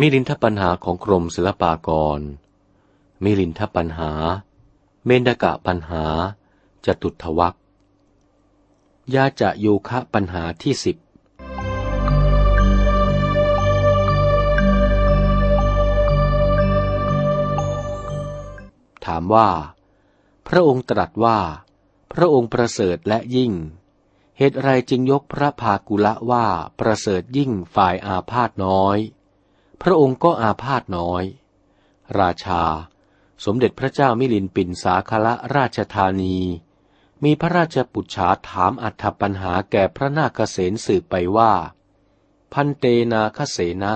มิลินทปัญหาของกรมศิลปากร มิลินทปัญหา เมนกะปัญหา จตุทวักยาจะโยคะปัญหาที่สิบ ถามว่า พระองค์ตรัสว่า พระองค์ประเสริฐและยิ่ง เหตุไรจึงยกพระภากุละว่าประเสริฐยิ่งฝ่ายอาพาธน้อย พระองค์ก็อาพาธน้อย ราชา สมเด็จพระเจ้ามิลินปินสาคละราชธานี มีพระราชปุจฉาถามอัธปัญหาแก่พระนาคเษนสืบไปว่า พันเตนาคเสนะ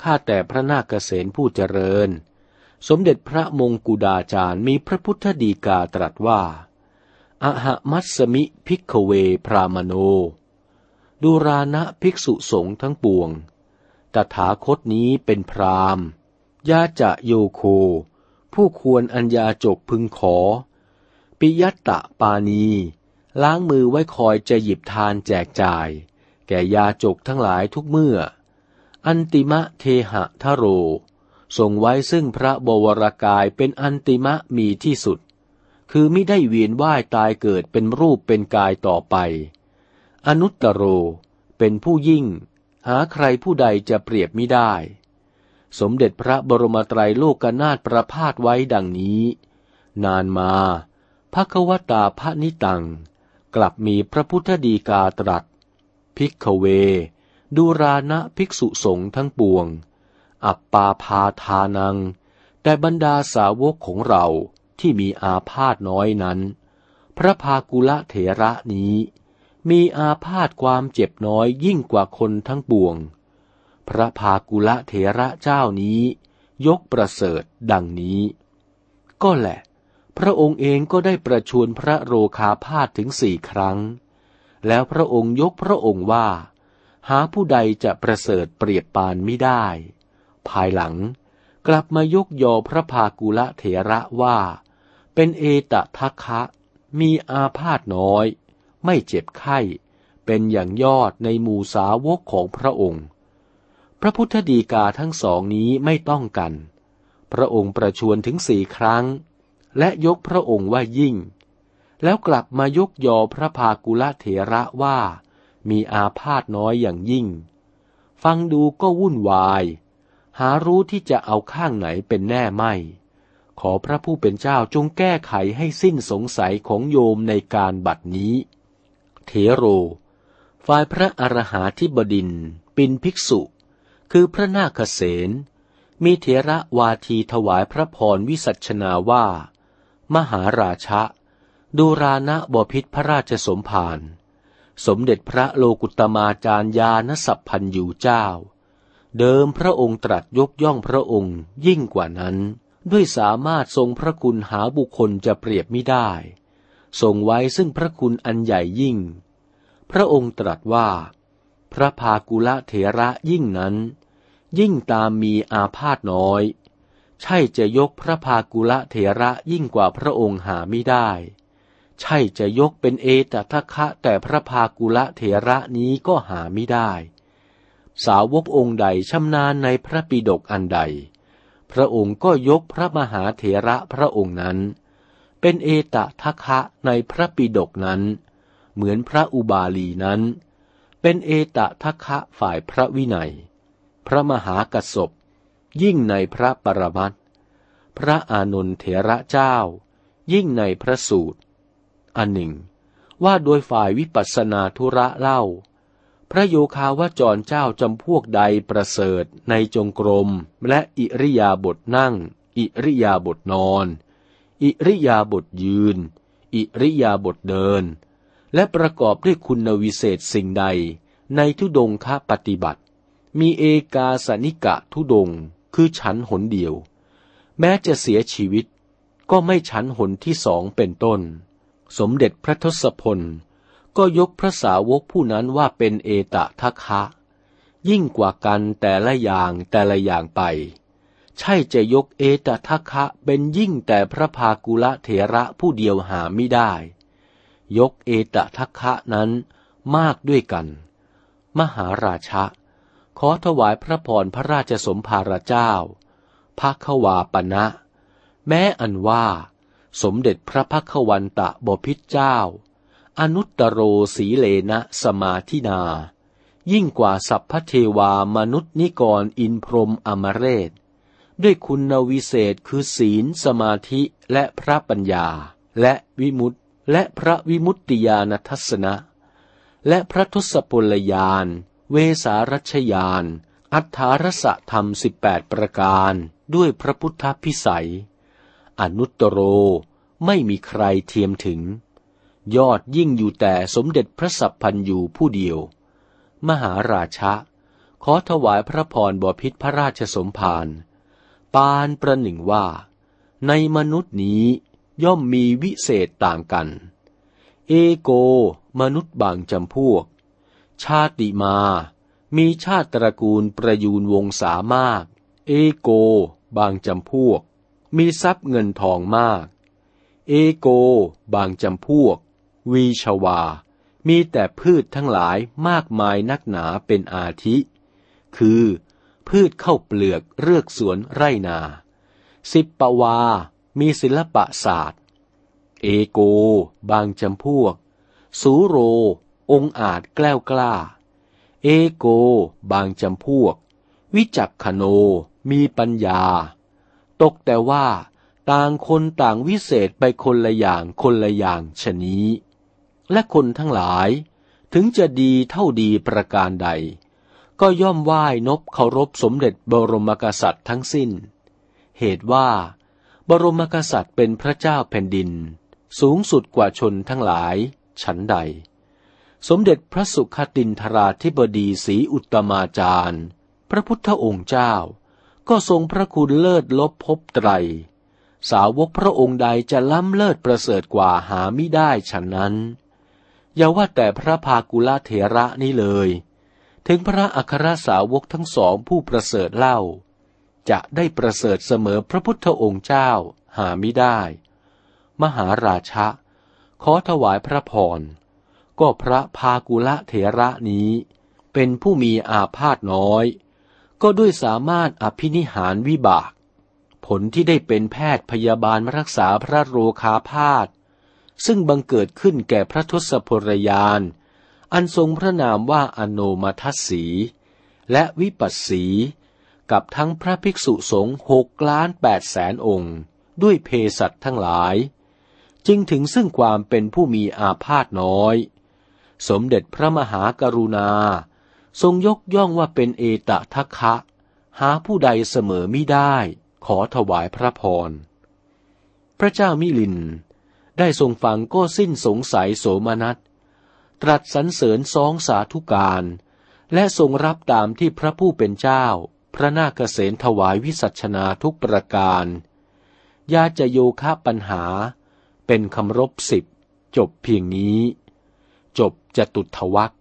ข้าแต่พระนาคเษนผู้เจริญ สมเด็จพระมงกุฎาจารย์มีพระพุทธดีกาตรัสว่าอะหะมัสมิ ภิกขะเวพราหมะโณ ดูรานะภิกษุสงฆ์ทั้งปวง ตถาคตนี้เป็นพราหมณ์ ยาจะโยโค ผู้ควรอัญญาจกพึงขอ ปะยะตะปาณี ล้างมือไว้คอยจะหยิบทานแจกจ่าย แก่ยาจกทั้งหลายทุกเมื่อ อันติมะเทหะธะโร ทรงไว้ซึ่งพระบวรากายเป็นอันติมะมีที่สุด คือไม่ได้เวียนว่ายตายเกิดเป็นรูปเป็นกายต่อไป อนุตตโร เป็นผู้ยิ่ง หาใครผู้ใดจะเปรียบไม่ได้ สมเด็จพระบรมไตรโลกนาถประพาสไว้ดังนี้ นานมาพระควตาพระนิตัง กลับมีพระพุทธดีกาตรัส พิกเว ดูรานะภิกษุสงฆ์ทั้งปวง อัปปาพาทานัง แต่บรรดาสาวกของเราที่มีอาพาธน้อยนั้น พระภากุละเถระนี้ มีอาพาธความเจ็บน้อยยิ่งกว่าคนทั้งปวง พระภากุละเถระเจ้านี้ ยกประเสริฐดังนี้ ก็แหละ พระองค์เองก็ได้ประชวนพระโรคาพาธถึงสี่ครั้ง แล้วพระองค์ยกพระองค์ว่า หาผู้ใดจะประเสริฐเปรียบปานไม่ได้ ภายหลังกลับมายกยอพระภากุละเถระว่า เป็นเอตทัคคะ มีอาพาธน้อย ไม่เจ็บไข้ เป็นอย่างยอดในหมู่สาวกของพระองค์ พระพุทธดีกาทั้งสองนี้ไม่ต้องกัน พระองค์ประชวนถึงสี่ครั้ง และยกพระองค์ว่ายิ่ง แล้วกลับมายกยอพระภากุลเถระว่า มีอาพาธน้อยอย่างยิ่ง ฟังดูก็วุ่นวาย หารู้ที่จะเอาข้างไหนเป็นแน่ไม่ขอพระผู้เป็นเจ้าจงแก้ไขให้สิ้นสงสัยของโยมในการบัดนี้ เถโร ฝ่ายพระอรหาธิบดิน ปินภิกษุ คือพระนาคเษนมีเถระวาทีถวายพระพรวิสัชนาว่า มหาราชะ ดูรานะบพิษพระราชสมภาร สมเด็จพระโลกุตมาจารยานสัพพันยูเจ้า เดิมพระองค์ตรัสยกย่องพระองค์ยิ่งกว่านั้น ด้วยสามารถทรงพระคุณหาบุคคลจะเปรียบไม่ได้ ทรงไว้ซึ่งพระคุณอันใหญ่ยิ่ง พระองค์ตรัสว่า พระภากุละเถระยิ่งนั้น ยิ่งตามมีอาพาธน้อย ใช่จะยกพระภากุละเถระยิ่งกว่าพระองค์หาไม่ได้ ใช่จะยกเป็นเอตทัคคะแต่พระภากุละเถระนี้ก็หาไม่ได้ สาวกองค์ใดชำนาญในพระปิดกอันใด พระองค์ก็ยกพระมหาเถระพระองค์นั้น เป็นเอตทัคคะในพระปิดกนั้น เหมือนพระอุบาลีนั้น เป็นเอตทัคคะฝ่ายพระวินัย พระมหากสบยิ่งในพระปรมัตพระอานนทเถระเจ้า ยิ่งในพระสูตร อันหนึ่ง ว่าโดยฝ่ายวิปัสสนาธุระเล่า พระโยคาวจรเจ้าจำพวกใดประเสริฐในจงกรมและอิริยาบถนั่ง อิริยาบถนอน อิริยาบถยืน อิริยาบถเดิน และประกอบด้วยคุณวิเศษสิ่งใด ในทุดงคปฏิบัติ มีเอกาสนิกะทุดงคือฉันหนเดียว แม้จะเสียชีวิต ก็ไม่ฉันหนที่สองเป็นต้น สมเด็จพระทศพล ก็ยกพระสาวกผู้นั้นว่าเป็นเอตทัคคะ ยิ่งกว่ากันแต่ละอย่างแต่ละอย่างไป ใช่จะยกเอตทัคคะเป็นยิ่งแต่พระภากุละเถระผู้เดียวหาไม่ได้ ยกเอตทัคคะนั้นมากด้วยกัน มหาราชะ ขอถวายพระพรพระราชสมภารเจ้าพักวาปณะแม้อันว่า สมเด็จพระพักวันตะบพิตรเจ้า อนุตตโรสีเลนะสมาธินา ยิ่งกว่าสัพพเทวามนุษย์นิกรอินพรมอมเรศ ด้วยคุณวิเศษคือศีลสมาธิและพระปัญญา และวิมุตติและพระวิมุตติญาณทัศนะ และพระทศพลยาน เวสารัชยาน อัฏฐารสธรรมสิบแปดประการด้วยพระพุทธพิสัย อนุตตโรไม่มีใครเทียมถึง ยอดยิ่งอยู่แต่สมเด็จพระสัพพันยูผู้เดียว มหาราชะ ขอถวายพระพรบพิษพระราชสมภาร ปานประหนึ่งว่า ในมนุษย์นี้ย่อมมีวิเศษต่างกัน เอโก มนุษย์บางจำพวก ชาติมา มีชาติตระกูลประยูนวงสามาก เอโก บางจำพวก มีทรัพย์เงินทองมาก เอโก บางจำพวก วีชวา มีแต่พืชทั้งหลายมากมายนักหนาเป็นอาทิ คือ พืชเข้าเปลือกเลือกสวนไรนาสิบปวา มีศิลปะศาสตร์ เอโก บางจำพวก สูโร องอาจแกล้วกล้า เอโก บางจำพวก วิจักขโน มีปัญญา ตกแต่ว่าต่างคนต่างวิเศษไปคนละอย่างคนละอย่างชนี้ และคนทั้งหลายถึงจะดีเท่าดีประการใด ก็ย่อมไหว้นบเคารพสมเด็จบรมกษัตริย์ทั้งสิ้น เหตุว่า บรมกษัตริย์เป็นพระเจ้าแผ่นดิน สูงสุดกว่าชนทั้งหลาย ฉันใด สมเด็จพระสุขตินทราธิบดีศรีอุตมาจารย์ พระพุทธองค์เจ้า ก็ทรงพระคุณเลิศลบพบไตร สาวกพระองค์ใดจะล้ำเลิศประเสริฐกว่าหาไม่ได้ฉันนั้น อย่าว่าแต่พระภากุลเถระนี้เลย ถึงพระอัครสาวกทั้งสองผู้ประเสริฐเล่า จะได้ประเสริฐเสมอพระพุทธองค์เจ้าหาไม่ได้ มหาราชะ ขอถวายพระพร ก็พระพากุละเถระนี้ เป็นผู้มีอาพาธน้อย ก็ด้วยสามารถอภินิหารวิบาก ผลที่ได้เป็นแพทย์พยาบาลรักษาพระโรคาพาธซึ่งบังเกิดขึ้นแก่พระทศพลยาน อันทรงพระนามว่าอโนมัทสี และวิปัสสี กับทั้งพระภิกษุสงฆ์หกล้านแปดแสนองค์ ด้วยเพสัตทั้งหลาย จึงถึงซึ่งความเป็นผู้มีอาพาธน้อย สมเด็จพระมหากรุณา ทรงยกย่องว่าเป็นเอตทัคคะ หาผู้ใดเสมอมิได้ ขอถวายพระพร พระเจ้ามิลินได้ทรงฟังก็สิ้นสงสัยโสมนัส ตรัสสรรเสริญสองสาธุการ และทรงรับตามที่พระผู้เป็นเจ้า พระนาคเษนถวายวิสัชนาทุกประการ ญาจะโยคะปัญหา เป็นคำรบสิบจบเพียงนี้ จบจะตุทวัก